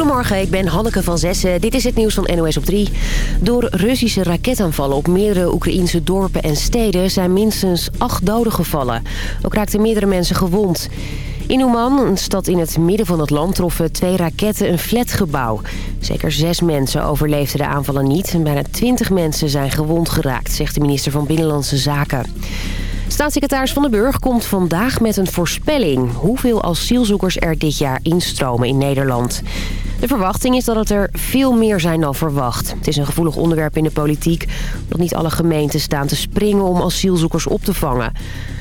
Goedemorgen, ik ben Hanneke van Zessen. Dit is het nieuws van NOS op 3. Door Russische raketaanvallen op meerdere Oekraïnse dorpen en steden... zijn minstens acht doden gevallen. Ook raakten meerdere mensen gewond. In Oman, een stad in het midden van het land, troffen twee raketten een flatgebouw. Zeker zes mensen overleefden de aanvallen niet... en bijna twintig mensen zijn gewond geraakt, zegt de minister van Binnenlandse Zaken. Staatssecretaris Van den Burg komt vandaag met een voorspelling... hoeveel asielzoekers er dit jaar instromen in Nederland. De verwachting is dat het er veel meer zijn dan verwacht. Het is een gevoelig onderwerp in de politiek... dat niet alle gemeenten staan te springen om asielzoekers op te vangen.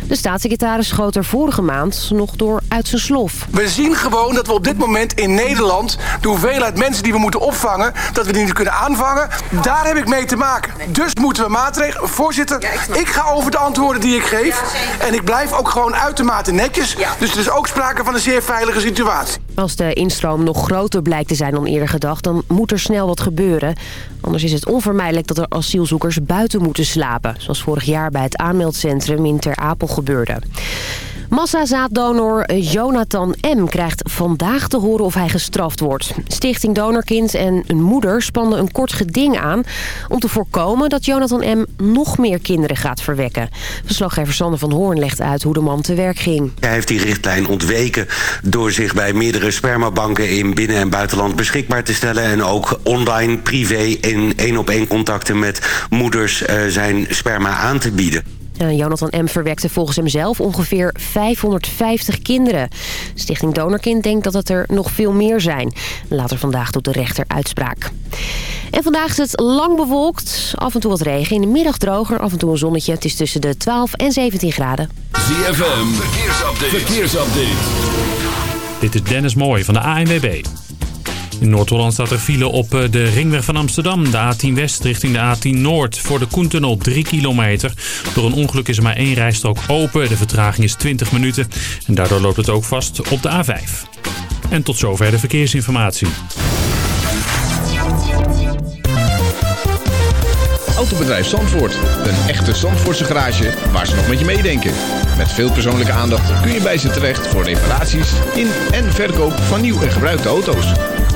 De staatssecretaris schoot er vorige maand nog door uit zijn slof. We zien gewoon dat we op dit moment in Nederland... de hoeveelheid mensen die we moeten opvangen... dat we die niet kunnen aanvangen. Daar heb ik mee te maken. Dus moeten we maatregelen... Voorzitter, ik ga over de antwoorden die ik geef. En ik blijf ook gewoon uitermate netjes. Dus er is ook sprake van een zeer veilige situatie. Als de instroom nog groter blijkt te zijn dan eerder gedacht... dan moet er snel wat gebeuren. Anders is het onvermijdelijk dat er asielzoekers buiten moeten slapen. Zoals vorig jaar bij het aanmeldcentrum in Ter Apel gebeurde. Massazaaddonor Jonathan M. krijgt vandaag te horen of hij gestraft wordt. Stichting Donorkind en een moeder spannen een kort geding aan... om te voorkomen dat Jonathan M. nog meer kinderen gaat verwekken. Verslaggever Sander van Hoorn legt uit hoe de man te werk ging. Hij heeft die richtlijn ontweken door zich bij meerdere spermabanken... in binnen- en buitenland beschikbaar te stellen... en ook online, privé, in één-op-één contacten met moeders... Uh, zijn sperma aan te bieden. Jonathan M. verwekte volgens hem zelf ongeveer 550 kinderen. Stichting Donorkind denkt dat het er nog veel meer zijn. Later vandaag doet de rechter uitspraak. En vandaag is het lang bewolkt. Af en toe wat regen. In de middag droger. Af en toe een zonnetje. Het is tussen de 12 en 17 graden. ZFM. Verkeersupdate. Verkeersupdate. Dit is Dennis Mooij van de ANWB. In Noord-Holland staat er file op eh, de ringweg van Amsterdam. De A10 West richting de A10 Noord. Voor de Koentunnel 3 kilometer. Door een ongeluk is er maar één rijstrook open. De vertraging is 20 minuten. En daardoor loopt het ook vast op de A5. En tot zover de verkeersinformatie. Autobedrijf Zandvoort. Een echte Zandvoortse garage waar ze nog met je meedenken. Met veel persoonlijke aandacht kun je bij ze terecht voor reparaties in en verkoop van nieuw en gebruikte auto's.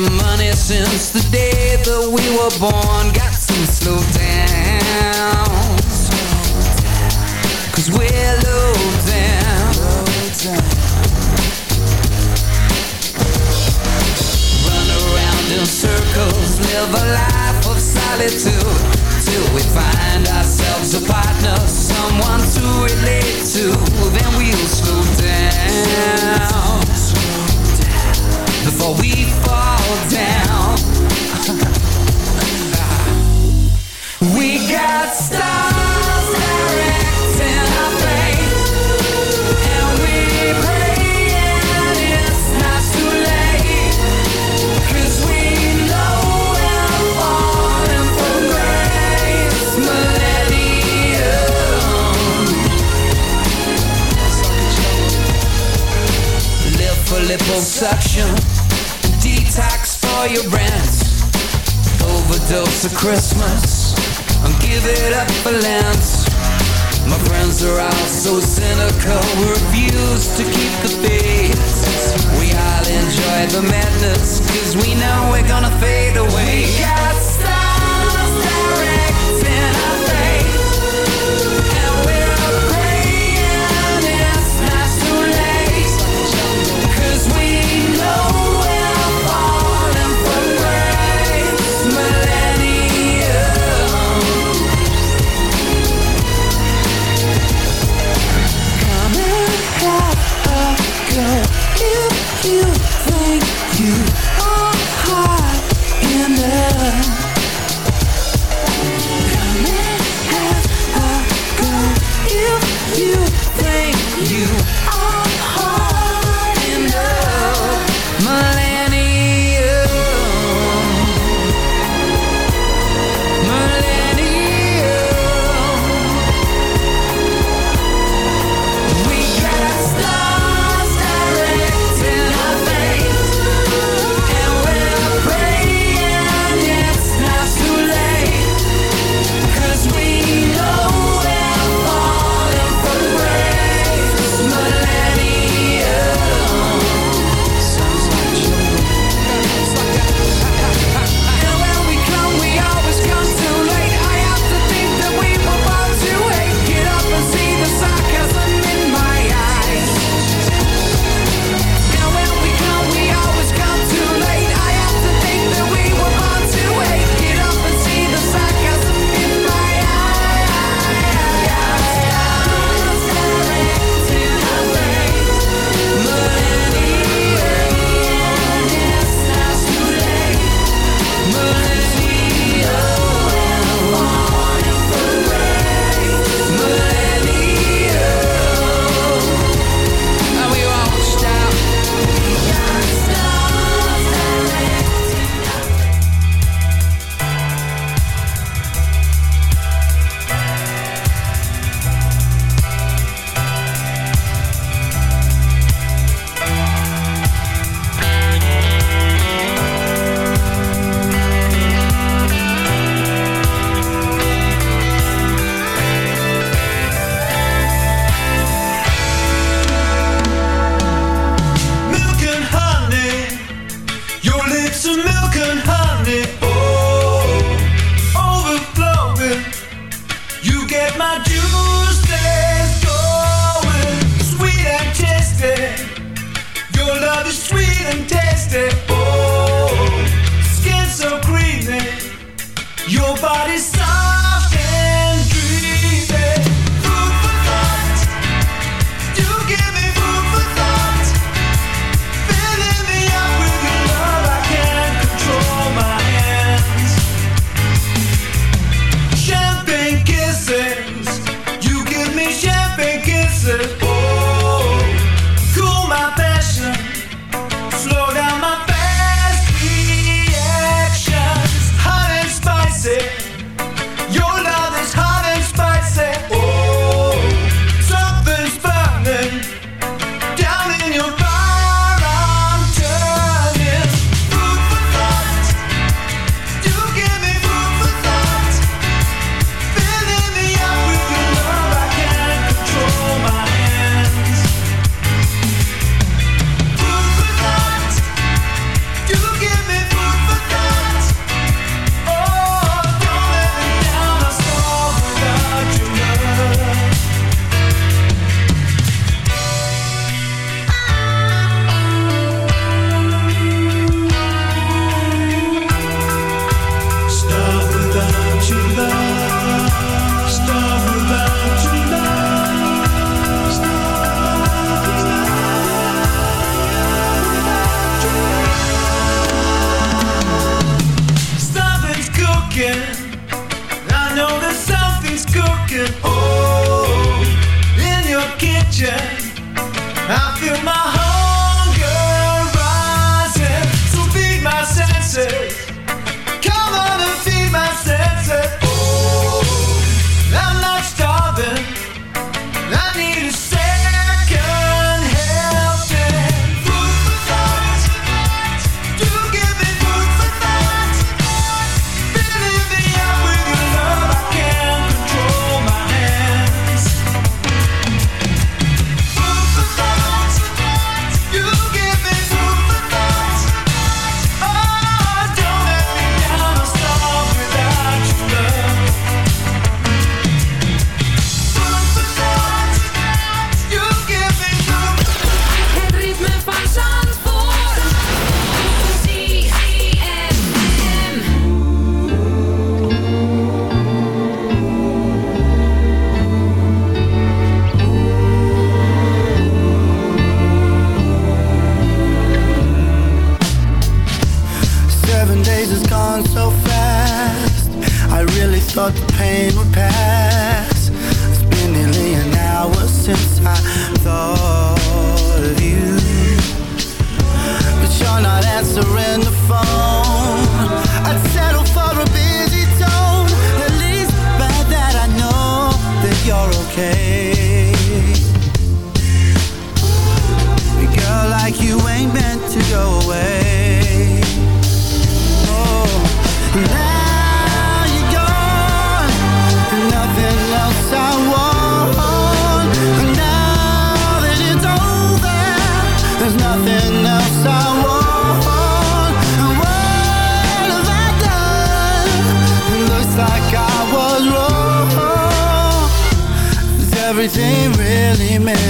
making money since the day that we were born. Got everything really meant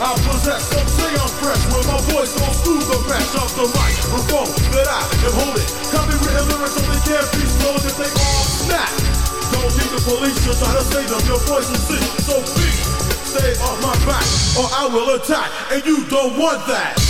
I possess. Say I'm fresh with my voice goes through the mesh of the microphone that I am holding. Copywritten lyrics only can't be stolen. if they all snap. Don't need the police to try to save them. Your voice is sick, so please stay on my back or I will attack, and you don't want that.